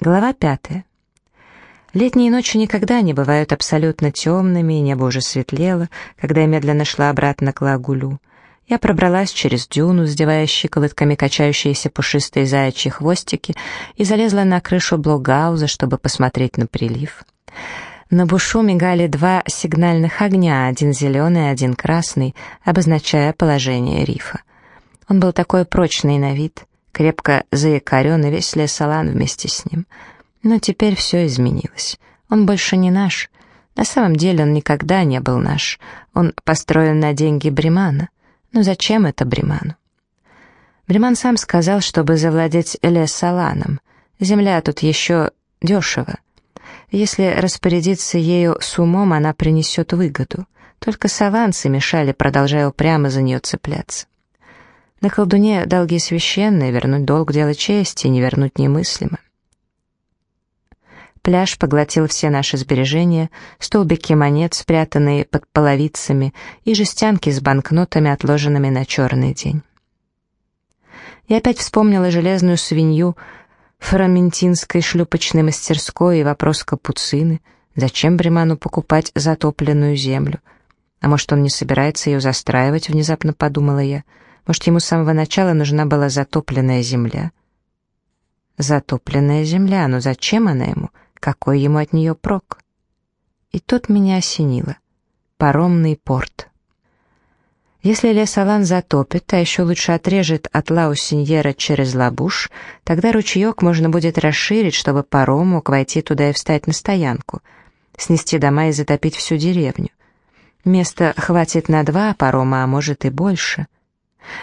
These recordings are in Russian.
Глава пятая. Летние ночи никогда не бывают абсолютно темными, и небо уже светлело, когда я медленно шла обратно к лагулю. Я пробралась через дюну, сдевая щиколотками качающиеся пушистые заячьи хвостики, и залезла на крышу блогауза, чтобы посмотреть на прилив. На бушу мигали два сигнальных огня, один зеленый, один красный, обозначая положение рифа. Он был такой прочный на вид — крепко заякорен и весь лесолан вместе с ним. Но теперь все изменилось. Он больше не наш. На самом деле он никогда не был наш. Он построен на деньги Бремана. Но зачем это Бреману? Бреман сам сказал, чтобы завладеть лесоланом. Земля тут еще дешево. Если распорядиться ею с умом, она принесет выгоду. Только саванцы мешали, продолжая упрямо за нее цепляться. На колдуне долги священные, вернуть долг — дело чести, не вернуть немыслимо. Пляж поглотил все наши сбережения, столбики монет, спрятанные под половицами, и жестянки с банкнотами, отложенными на черный день. Я опять вспомнила железную свинью фраментинской шлюпочной мастерской и вопрос капуцины. Зачем Бреману покупать затопленную землю? А может, он не собирается ее застраивать, внезапно подумала я — может, ему с самого начала нужна была затопленная земля? Затопленная земля, но зачем она ему? Какой ему от нее прок? И тут меня осенило. Паромный порт. Если Лесолан затопит, а еще лучше отрежет от Лаусиньера через Лабуш, тогда ручеек можно будет расширить, чтобы паром мог войти туда и встать на стоянку, снести дома и затопить всю деревню. Места хватит на два парома, а может и больше.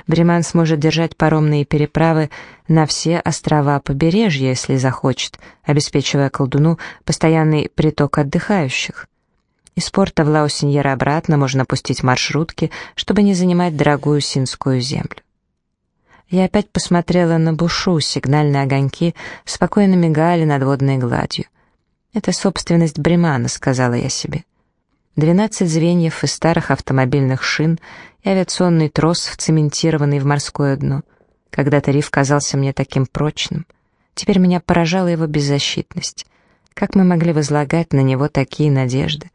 Бреман сможет держать паромные переправы на все острова побережья, если захочет, обеспечивая колдуну постоянный приток отдыхающих. Из порта в Лаусиньера обратно можно пустить маршрутки, чтобы не занимать дорогую синскую землю. Я опять посмотрела на бушу, сигнальные огоньки спокойно мигали над водной гладью. «Это собственность Бремана», — сказала я себе. Двенадцать звеньев из старых автомобильных шин и авиационный трос, вцементированный в морское дно. Когда-то риф казался мне таким прочным. Теперь меня поражала его беззащитность. Как мы могли возлагать на него такие надежды?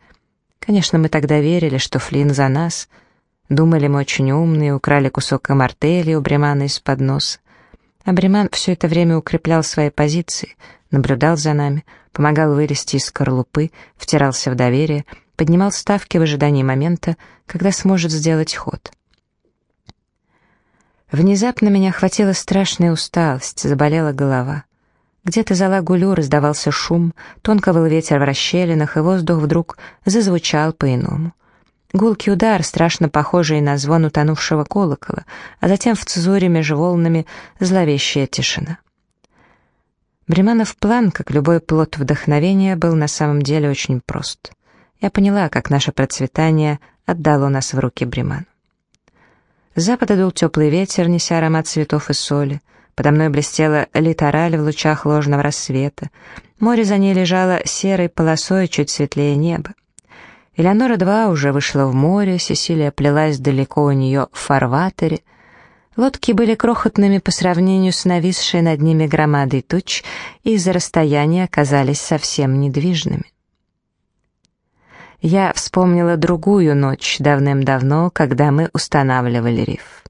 Конечно, мы тогда верили, что Флинн за нас. Думали мы очень умные, украли кусок амартели у Бремана из-под носа. А Бреман все это время укреплял свои позиции, наблюдал за нами, помогал вылезти из скорлупы, втирался в доверие — поднимал ставки в ожидании момента, когда сможет сделать ход. Внезапно меня охватила страшная усталость, заболела голова. Где-то за лагулю раздавался шум, тонко выл ветер в расщелинах, и воздух вдруг зазвучал по-иному. Гулкий удар, страшно похожий на звон утонувшего колокола, а затем в цезуре между волнами зловещая тишина. Бреманов план, как любой плод вдохновения, был на самом деле очень прост — я поняла, как наше процветание отдало нас в руки Бреман. С запада дул теплый ветер, неся аромат цветов и соли. Подо мной блестела литораль в лучах ложного рассвета. Море за ней лежало серой полосой, чуть светлее неба. Элеонора-2 уже вышла в море, Сесилия плелась далеко у нее в фарватере. Лодки были крохотными по сравнению с нависшей над ними громадой туч и из-за расстояния оказались совсем недвижными я вспомнила другую ночь давным-давно, когда мы устанавливали риф.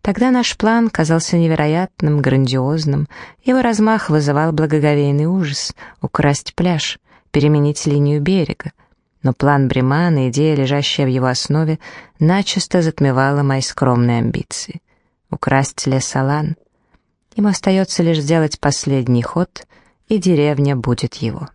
Тогда наш план казался невероятным, грандиозным, его размах вызывал благоговейный ужас — украсть пляж, переменить линию берега. Но план Бремана, идея, лежащая в его основе, начисто затмевала мои скромные амбиции. Украсть Лесолан. Ему остается лишь сделать последний ход, и деревня будет его.